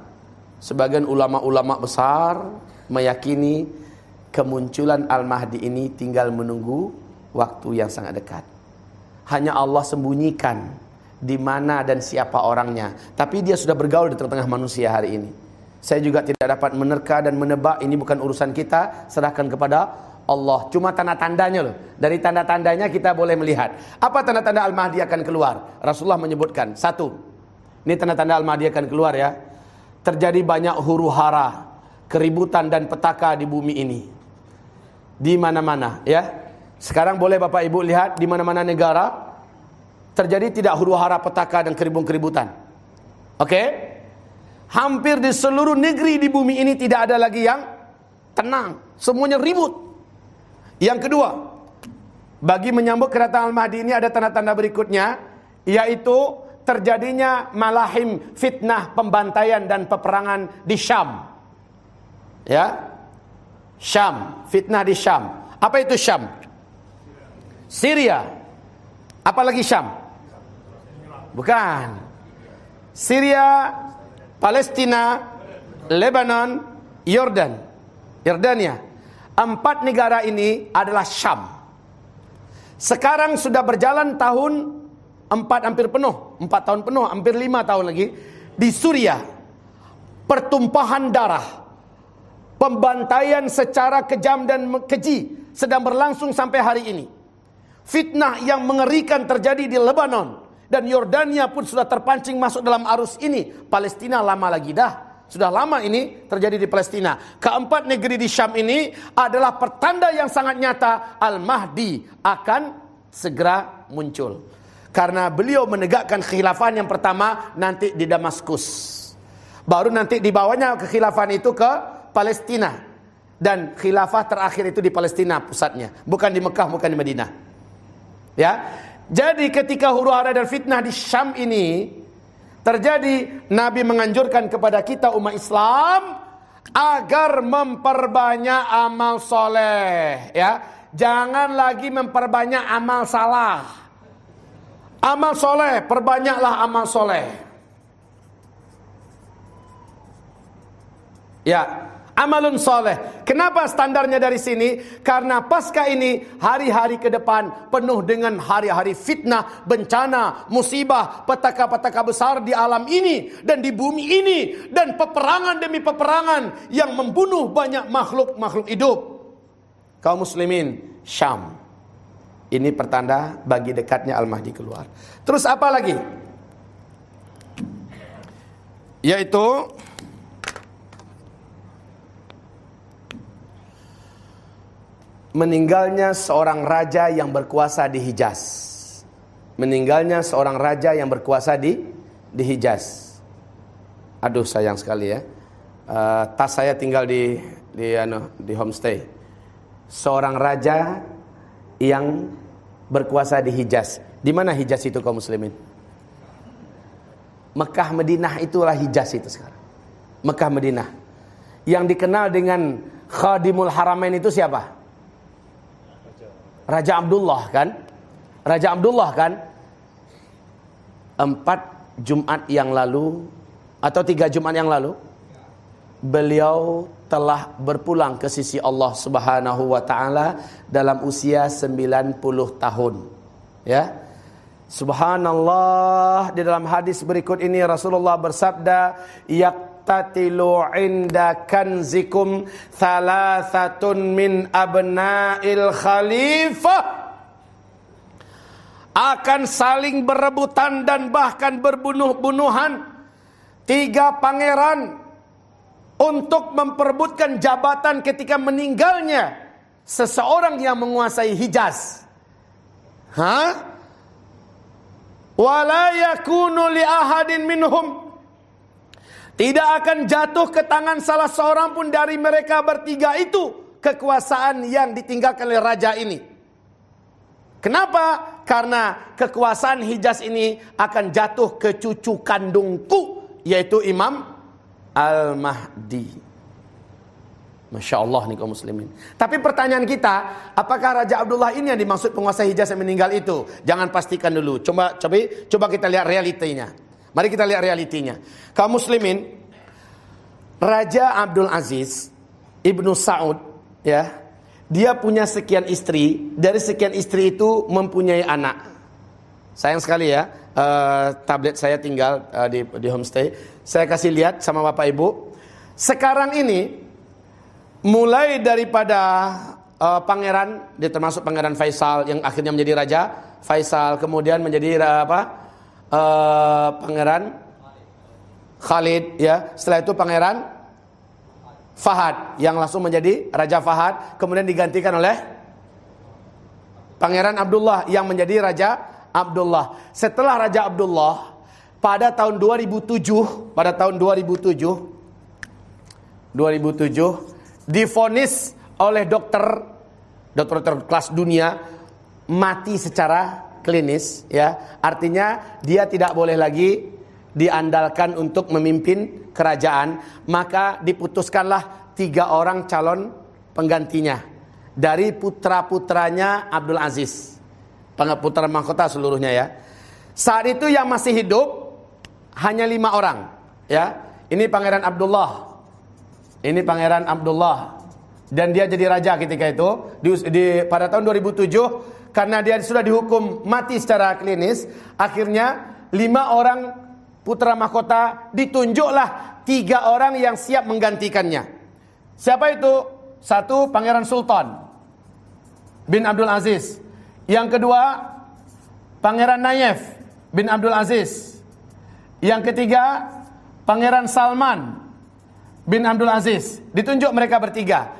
Sebagian ulama-ulama besar meyakini kemunculan Al-Mahdi ini tinggal menunggu waktu yang sangat dekat. Hanya Allah sembunyikan di mana dan siapa orangnya. Tapi dia sudah bergaul di tengah-tengah manusia hari ini. Saya juga tidak dapat menerka dan menebak ini bukan urusan kita, serahkan kepada Allah. Cuma tanda-tandanya loh. Dari tanda-tandanya kita boleh melihat. Apa tanda-tanda Al-Mahdi akan keluar? Rasulullah menyebutkan. Satu. Ini tanda-tanda Al-Mahdi akan keluar ya terjadi banyak huru hara, keributan dan petaka di bumi ini. Di mana-mana, ya. Sekarang boleh Bapak Ibu lihat di mana-mana negara terjadi tidak huru hara, petaka dan keribut-keributan. Oke? Okay? Hampir di seluruh negeri di bumi ini tidak ada lagi yang tenang, semuanya ribut. Yang kedua, bagi menyambut kedatangan Al-Mahdi ini ada tanda-tanda berikutnya, yaitu terjadinya malahim fitnah pembantaian dan peperangan di Syam. Ya. Syam, fitnah di Syam. Apa itu Syam? Syria. Apalagi Syam? Bukan. Syria, Palestina, Lebanon, Yordan. Yordania. Empat negara ini adalah Syam. Sekarang sudah berjalan tahun Empat hampir penuh, empat tahun penuh, hampir lima tahun lagi di Suriah. Pertumpahan darah, pembantaian secara kejam dan keji sedang berlangsung sampai hari ini. Fitnah yang mengerikan terjadi di Lebanon dan Yordania pun sudah terpancing masuk dalam arus ini. Palestina lama lagi dah. Sudah lama ini terjadi di Palestina. Keempat negeri di Syam ini adalah pertanda yang sangat nyata Al-Mahdi akan segera muncul. Karena beliau menegakkan khilafan yang pertama nanti di Damaskus. Baru nanti dibawanya kekhilafan itu ke Palestina. Dan khilafah terakhir itu di Palestina pusatnya. Bukan di Mekah, bukan di Madinah. Ya. Jadi ketika huru hara dan fitnah di Syam ini terjadi, Nabi menganjurkan kepada kita umat Islam agar memperbanyak amal soleh. Ya. Jangan lagi memperbanyak amal salah. Amal soleh, perbanyaklah amal soleh. Ya, amalun soleh. Kenapa standarnya dari sini? Karena pasca ini hari-hari ke depan penuh dengan hari-hari fitnah, bencana, musibah, petaka-petaka besar di alam ini dan di bumi ini dan peperangan demi peperangan yang membunuh banyak makhluk-makhluk hidup. Kaum muslimin, Syam ini pertanda bagi dekatnya Al-Mahdi keluar. Terus apa lagi? Yaitu meninggalnya seorang raja yang berkuasa di Hijaz. Meninggalnya seorang raja yang berkuasa di di Hijaz. Aduh sayang sekali ya. uh, tas saya tinggal di di ano di homestay. Seorang raja yang berkuasa di Hijaz. Di mana Hijaz itu kaum muslimin? Mekah Madinah itulah Hijaz itu sekarang. Mekah Madinah. Yang dikenal dengan Khadimul Haramain itu siapa? Raja Abdullah kan? Raja Abdullah kan? Empat Jumat yang lalu atau tiga Jumat yang lalu beliau telah berpulang ke sisi Allah Subhanahu wa taala dalam usia 90 tahun. Ya. Subhanallah di dalam hadis berikut ini Rasulullah bersabda yaqtatilu inda kanzikum thalathatun min abna'il khalifah akan saling berebutan dan bahkan berbunuh-bunuhan tiga pangeran untuk memperebutkan jabatan ketika meninggalnya seseorang yang menguasai Hijaz. Hah? Wala ahadin minhum tidak akan jatuh ke tangan salah seorang pun dari mereka bertiga itu kekuasaan yang ditinggalkan oleh raja ini. Kenapa? Karena kekuasaan Hijaz ini akan jatuh ke cucu kandungku yaitu Imam Al-Mahdi. Masya Allah nih kaum muslimin. Tapi pertanyaan kita, apakah Raja Abdullah ini yang dimaksud penguasa Hijaz yang meninggal itu? Jangan pastikan dulu. Coba coba coba kita lihat realitinya. Mari kita lihat realitinya. Kaum muslimin, Raja Abdul Aziz Ibnu Saud ya, dia punya sekian istri, dari sekian istri itu mempunyai anak. Sayang sekali ya, uh, tablet saya tinggal uh, di di homestay. Saya kasih lihat sama Bapak Ibu. Sekarang ini mulai daripada uh, pangeran, dia termasuk pangeran Faisal yang akhirnya menjadi raja, Faisal kemudian menjadi uh, apa? Uh, pangeran Khalid ya. Setelah itu pangeran Fahad yang langsung menjadi Raja Fahad, kemudian digantikan oleh Pangeran Abdullah yang menjadi Raja Abdullah. Setelah Raja Abdullah, pada tahun 2007, pada tahun 2007 2007 difonis oleh dokter dokter kelas dunia mati secara klinis ya. Artinya dia tidak boleh lagi diandalkan untuk memimpin kerajaan, maka diputuskanlah tiga orang calon penggantinya dari putra-putranya Abdul Aziz. Putra mahkota seluruhnya ya. Saat itu yang masih hidup hanya lima orang. Ya, ini Pangeran Abdullah. Ini Pangeran Abdullah. Dan dia jadi raja ketika itu. Di, di pada tahun 2007 karena dia sudah dihukum mati secara klinis akhirnya lima orang putra mahkota ditunjuklah tiga orang yang siap menggantikannya. Siapa itu? Satu pangeran sultan bin Abdul Aziz. Yang kedua pangeran Nayef bin Abdul Aziz yang ketiga, Pangeran Salman bin Abdul Aziz. Ditunjuk mereka bertiga.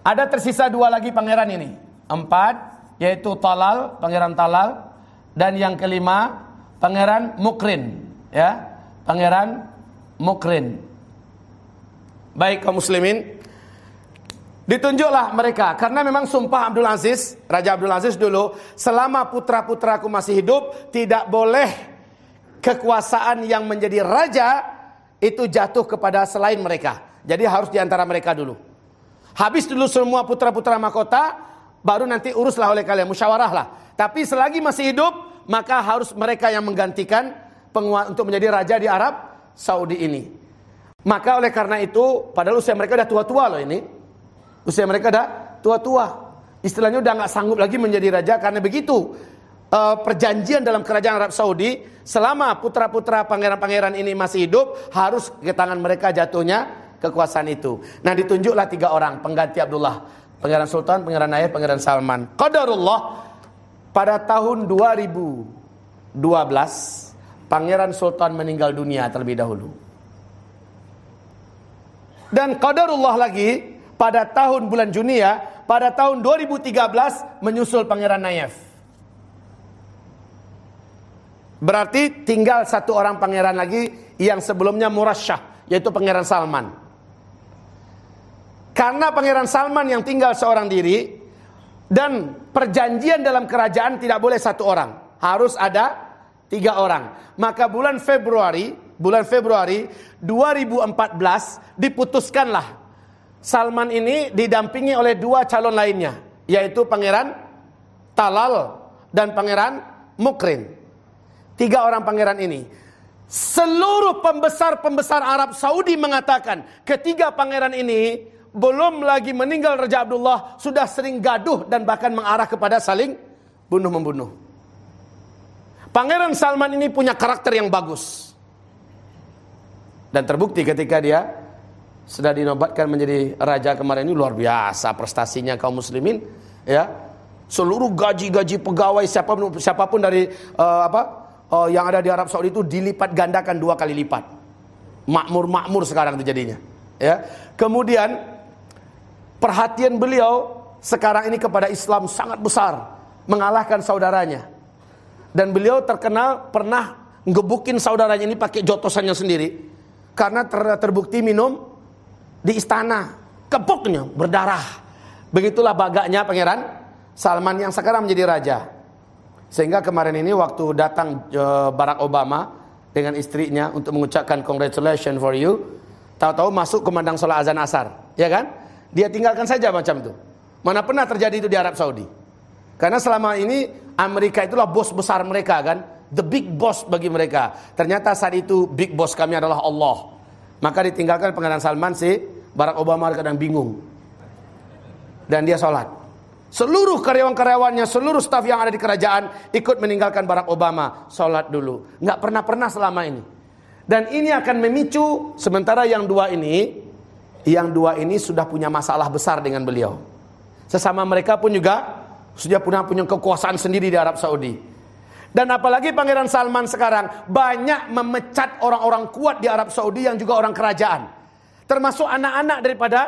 Ada tersisa dua lagi pangeran ini. Empat, yaitu Talal, Pangeran Talal. Dan yang kelima, Pangeran Mukrin. Ya, Pangeran Mukrin. Baik kaum muslimin, Ditunjuklah mereka karena memang sumpah Abdul Aziz, Raja Abdul Aziz dulu, selama putra-putraku masih hidup tidak boleh kekuasaan yang menjadi raja itu jatuh kepada selain mereka. Jadi harus di antara mereka dulu. Habis dulu semua putra-putra mahkota, baru nanti uruslah oleh kalian, musyawarah lah. Tapi selagi masih hidup, maka harus mereka yang menggantikan untuk menjadi raja di Arab Saudi ini. Maka oleh karena itu, padahal usia mereka udah tua-tua loh ini. Usia mereka udah tua-tua. Istilahnya udah nggak sanggup lagi menjadi raja karena begitu uh, perjanjian dalam kerajaan Arab Saudi selama putra-putra pangeran-pangeran ini masih hidup harus ke tangan mereka jatuhnya kekuasaan itu. Nah ditunjuklah tiga orang pengganti Abdullah. Pangeran Sultan, Pangeran Ayah, Pangeran Salman. Qadarullah pada tahun 2012 Pangeran Sultan meninggal dunia terlebih dahulu. Dan qadarullah lagi pada tahun bulan Juni ya, pada tahun 2013 menyusul Pangeran Nayef. Berarti tinggal satu orang pangeran lagi yang sebelumnya murasyah, yaitu pangeran Salman. Karena Pangeran Salman yang tinggal seorang diri dan perjanjian dalam kerajaan tidak boleh satu orang, harus ada tiga orang. Maka bulan Februari, bulan Februari 2014 diputuskanlah Salman ini didampingi oleh dua calon lainnya, yaitu Pangeran Talal dan Pangeran Mukrin. Tiga orang pangeran ini. Seluruh pembesar-pembesar Arab Saudi mengatakan ketiga pangeran ini belum lagi meninggal Raja Abdullah sudah sering gaduh dan bahkan mengarah kepada saling bunuh-membunuh. Pangeran Salman ini punya karakter yang bagus. Dan terbukti ketika dia sudah dinobatkan menjadi raja kemarin ini luar biasa prestasinya kaum muslimin ya seluruh gaji-gaji pegawai siapa pun siapa pun dari uh, apa uh, yang ada di Arab Saudi itu dilipat gandakan dua kali lipat. Makmur-makmur sekarang terjadinya ya. Kemudian perhatian beliau sekarang ini kepada Islam sangat besar. Mengalahkan saudaranya. Dan beliau terkenal pernah ngebukin saudaranya ini pakai jotosannya sendiri. Karena ter terbukti minum di istana, kepuknya berdarah. Begitulah bagaknya pangeran Salman yang sekarang menjadi raja. Sehingga kemarin ini waktu datang uh, Barack Obama dengan istrinya untuk mengucapkan congratulations for you, tahu-tahu masuk kumandang sholat azan asar, ya kan? Dia tinggalkan saja macam itu. Mana pernah terjadi itu di Arab Saudi? Karena selama ini Amerika itulah bos besar mereka kan, the big boss bagi mereka. Ternyata saat itu big boss kami adalah Allah. Maka ditinggalkan pengenalan Salman si Barack Obama kadang bingung. Dan dia sholat. Seluruh karyawan-karyawannya, seluruh staf yang ada di kerajaan ikut meninggalkan Barack Obama. Sholat dulu. Nggak pernah-pernah selama ini. Dan ini akan memicu sementara yang dua ini, yang dua ini sudah punya masalah besar dengan beliau. Sesama mereka pun juga sudah punya punya kekuasaan sendiri di Arab Saudi. Dan apalagi Pangeran Salman sekarang banyak memecat orang-orang kuat di Arab Saudi yang juga orang kerajaan. Termasuk anak-anak daripada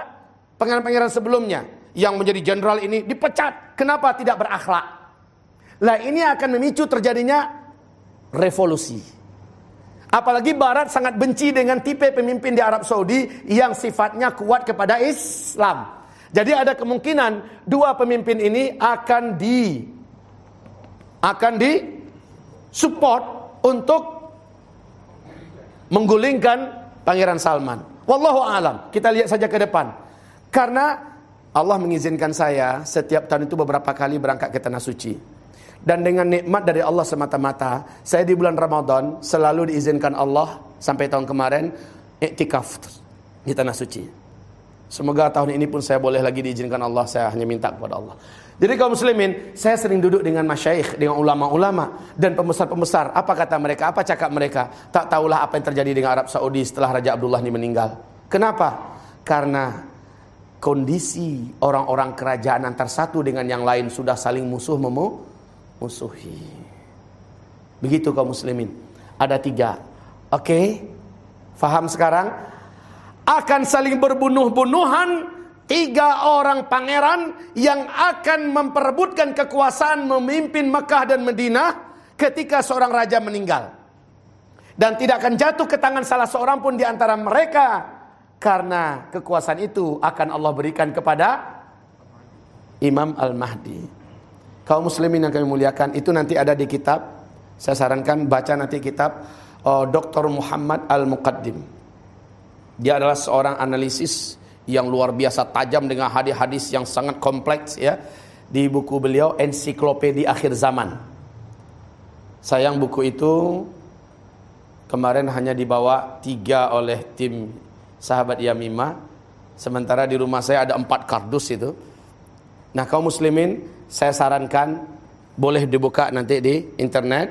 pangeran-pangeran sebelumnya yang menjadi jenderal ini dipecat. Kenapa tidak berakhlak? Lah ini akan memicu terjadinya revolusi. Apalagi Barat sangat benci dengan tipe pemimpin di Arab Saudi yang sifatnya kuat kepada Islam. Jadi ada kemungkinan dua pemimpin ini akan di akan di support untuk menggulingkan Pangeran Salman. Wallahu alam. Kita lihat saja ke depan. Karena Allah mengizinkan saya setiap tahun itu beberapa kali berangkat ke tanah suci. Dan dengan nikmat dari Allah semata-mata, saya di bulan Ramadan selalu diizinkan Allah sampai tahun kemarin iktikaf di tanah suci. Semoga tahun ini pun saya boleh lagi diizinkan Allah, saya hanya minta kepada Allah. Jadi kaum muslimin, saya sering duduk dengan masyaikh, dengan ulama-ulama dan pembesar-pembesar. Apa kata mereka? Apa cakap mereka? Tak tahulah apa yang terjadi dengan Arab Saudi setelah Raja Abdullah ini meninggal. Kenapa? Karena kondisi orang-orang kerajaan antar satu dengan yang lain sudah saling musuh memusuhi. Begitu kaum muslimin. Ada tiga. Oke? Okay? Faham sekarang? Akan saling berbunuh-bunuhan Tiga orang pangeran yang akan memperebutkan kekuasaan memimpin Mekah dan Madinah ketika seorang raja meninggal. Dan tidak akan jatuh ke tangan salah seorang pun di antara mereka. Karena kekuasaan itu akan Allah berikan kepada Imam Al-Mahdi. Kaum muslimin yang kami muliakan, itu nanti ada di kitab. Saya sarankan baca nanti kitab uh, Dr. Muhammad Al-Muqaddim. Dia adalah seorang analisis yang luar biasa tajam dengan hadis-hadis yang sangat kompleks ya di buku beliau ensiklopedia akhir zaman. Sayang buku itu kemarin hanya dibawa tiga oleh tim sahabat Yamima, sementara di rumah saya ada empat kardus itu. Nah kaum muslimin saya sarankan boleh dibuka nanti di internet,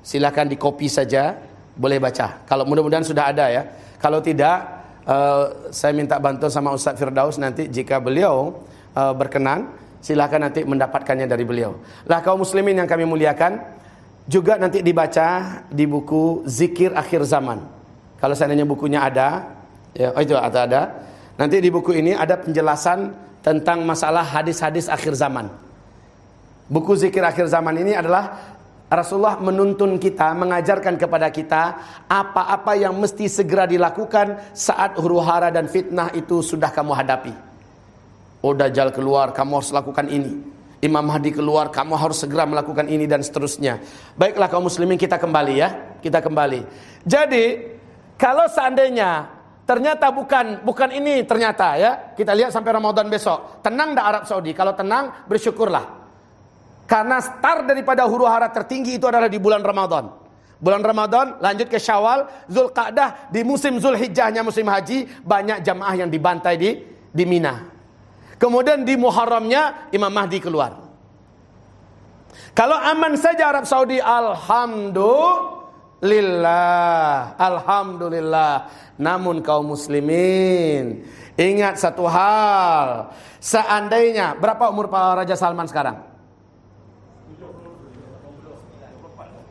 silahkan di copy saja, boleh baca. Kalau mudah-mudahan sudah ada ya. Kalau tidak uh, saya minta bantuan sama Ustaz Firdaus nanti jika beliau uh, berkenan silakan nanti mendapatkannya dari beliau. Lah kaum muslimin yang kami muliakan juga nanti dibaca di buku Zikir Akhir Zaman. Kalau seandainya bukunya ada, ya oh itu ada ada. Nanti di buku ini ada penjelasan tentang masalah hadis-hadis akhir zaman. Buku Zikir Akhir Zaman ini adalah Rasulullah menuntun kita, mengajarkan kepada kita apa-apa yang mesti segera dilakukan saat huru hara dan fitnah itu sudah kamu hadapi. Oh Dajjal keluar, kamu harus lakukan ini. Imam Mahdi keluar, kamu harus segera melakukan ini dan seterusnya. Baiklah kaum muslimin kita kembali ya, kita kembali. Jadi kalau seandainya ternyata bukan bukan ini ternyata ya, kita lihat sampai Ramadan besok. Tenang dah Arab Saudi. Kalau tenang bersyukurlah. Karena start daripada huru hara tertinggi itu adalah di bulan Ramadan. Bulan Ramadan lanjut ke Syawal, Zulqa'dah di musim Zulhijjahnya musim haji banyak jamaah yang dibantai di di Mina. Kemudian di Muharramnya Imam Mahdi keluar. Kalau aman saja Arab Saudi, Alhamdulillah. Alhamdulillah. Namun kaum muslimin, ingat satu hal. Seandainya, berapa umur Pak Raja Salman sekarang?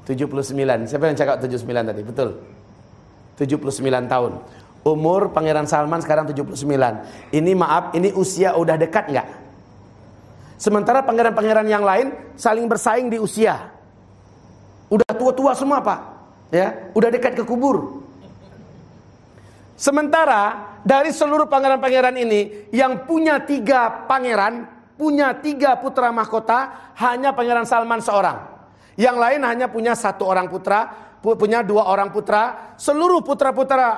79. Siapa yang cakap 79 tadi? Betul. 79 tahun. Umur Pangeran Salman sekarang 79. Ini maaf, ini usia udah dekat nggak? Sementara pangeran-pangeran yang lain saling bersaing di usia. Udah tua-tua semua, Pak. Ya, udah dekat ke kubur. Sementara dari seluruh pangeran-pangeran ini yang punya tiga pangeran, punya tiga putra mahkota, hanya Pangeran Salman seorang. Yang lain hanya punya satu orang putra, punya dua orang putra. Seluruh putra-putra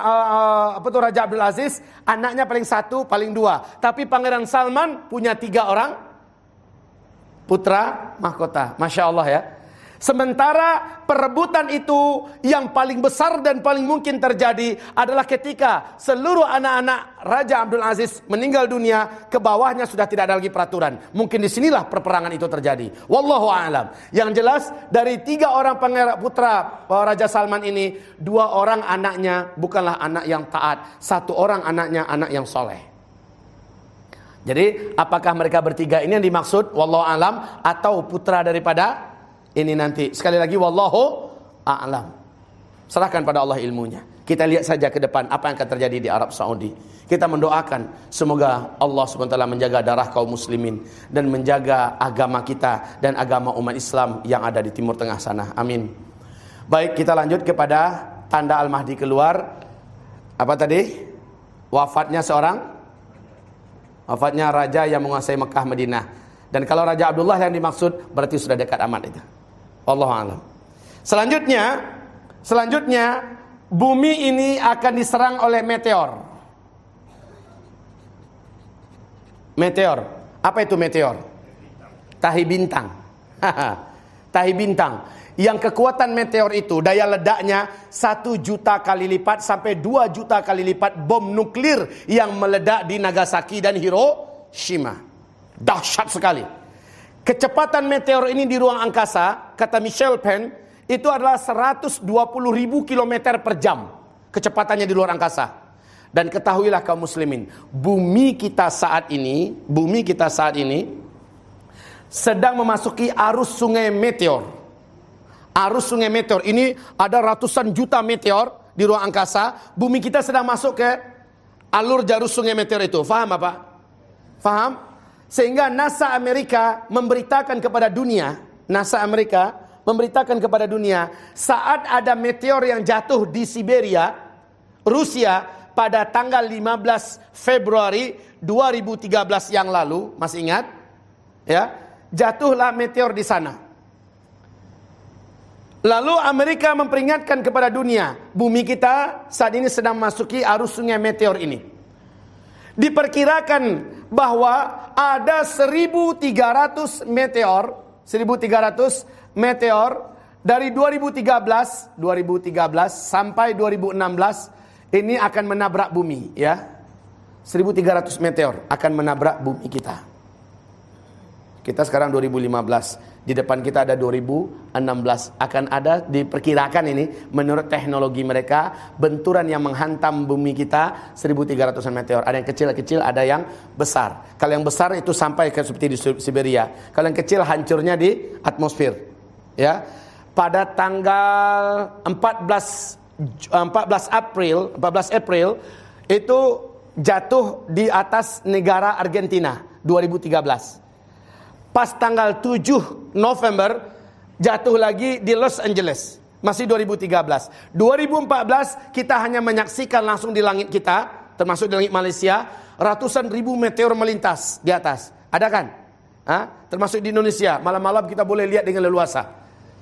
uh, tuh Raja Abdul Aziz, anaknya paling satu, paling dua. Tapi Pangeran Salman punya tiga orang putra mahkota. Masya Allah ya. Sementara perebutan itu yang paling besar dan paling mungkin terjadi adalah ketika seluruh anak-anak Raja Abdul Aziz meninggal dunia, ke bawahnya sudah tidak ada lagi peraturan. Mungkin di sinilah perperangan itu terjadi. Wallahu a'lam. Yang jelas dari tiga orang pangeran putra Raja Salman ini, dua orang anaknya bukanlah anak yang taat, satu orang anaknya anak yang soleh. Jadi apakah mereka bertiga ini yang dimaksud wallahu alam atau putra daripada ini nanti. Sekali lagi wallahu a'lam. Serahkan pada Allah ilmunya. Kita lihat saja ke depan apa yang akan terjadi di Arab Saudi. Kita mendoakan semoga Allah SWT menjaga darah kaum muslimin dan menjaga agama kita dan agama umat Islam yang ada di Timur Tengah sana. Amin. Baik, kita lanjut kepada tanda Al-Mahdi keluar. Apa tadi? Wafatnya seorang wafatnya raja yang menguasai Mekah Madinah. Dan kalau Raja Abdullah yang dimaksud berarti sudah dekat amat itu. Allah alam. Selanjutnya, selanjutnya bumi ini akan diserang oleh meteor. Meteor. Apa itu meteor? Tahi bintang. Tahi bintang. Yang kekuatan meteor itu daya ledaknya satu juta kali lipat sampai dua juta kali lipat bom nuklir yang meledak di Nagasaki dan Hiroshima. Dahsyat sekali. Kecepatan meteor ini di ruang angkasa, kata Michel Penn, itu adalah 120 ribu kilometer per jam. Kecepatannya di luar angkasa. Dan ketahuilah kaum muslimin, bumi kita saat ini, bumi kita saat ini, sedang memasuki arus sungai meteor. Arus sungai meteor, ini ada ratusan juta meteor di ruang angkasa. Bumi kita sedang masuk ke alur jarus sungai meteor itu. Faham apa? Faham? Sehingga NASA Amerika memberitakan kepada dunia, NASA Amerika memberitakan kepada dunia saat ada meteor yang jatuh di Siberia, Rusia pada tanggal 15 Februari 2013 yang lalu, masih ingat? Ya, jatuhlah meteor di sana. Lalu Amerika memperingatkan kepada dunia, bumi kita saat ini sedang masuki arus sungai meteor ini. Diperkirakan bahwa ada 1300 meteor, 1300 meteor dari 2013, 2013 sampai 2016 ini akan menabrak bumi ya. 1300 meteor akan menabrak bumi kita. Kita sekarang 2015. Di depan kita ada 2016 akan ada diperkirakan ini menurut teknologi mereka benturan yang menghantam bumi kita 1300 meteor. Ada yang kecil-kecil, ada yang besar. Kalau yang besar itu sampai ke seperti di Siberia. Kalau yang kecil hancurnya di atmosfer. Ya. Pada tanggal 14 14 April, 14 April itu jatuh di atas negara Argentina 2013 pas tanggal 7 November jatuh lagi di Los Angeles. Masih 2013. 2014 kita hanya menyaksikan langsung di langit kita, termasuk di langit Malaysia, ratusan ribu meteor melintas di atas. Ada kan? Hah? Termasuk di Indonesia, malam-malam kita boleh lihat dengan leluasa.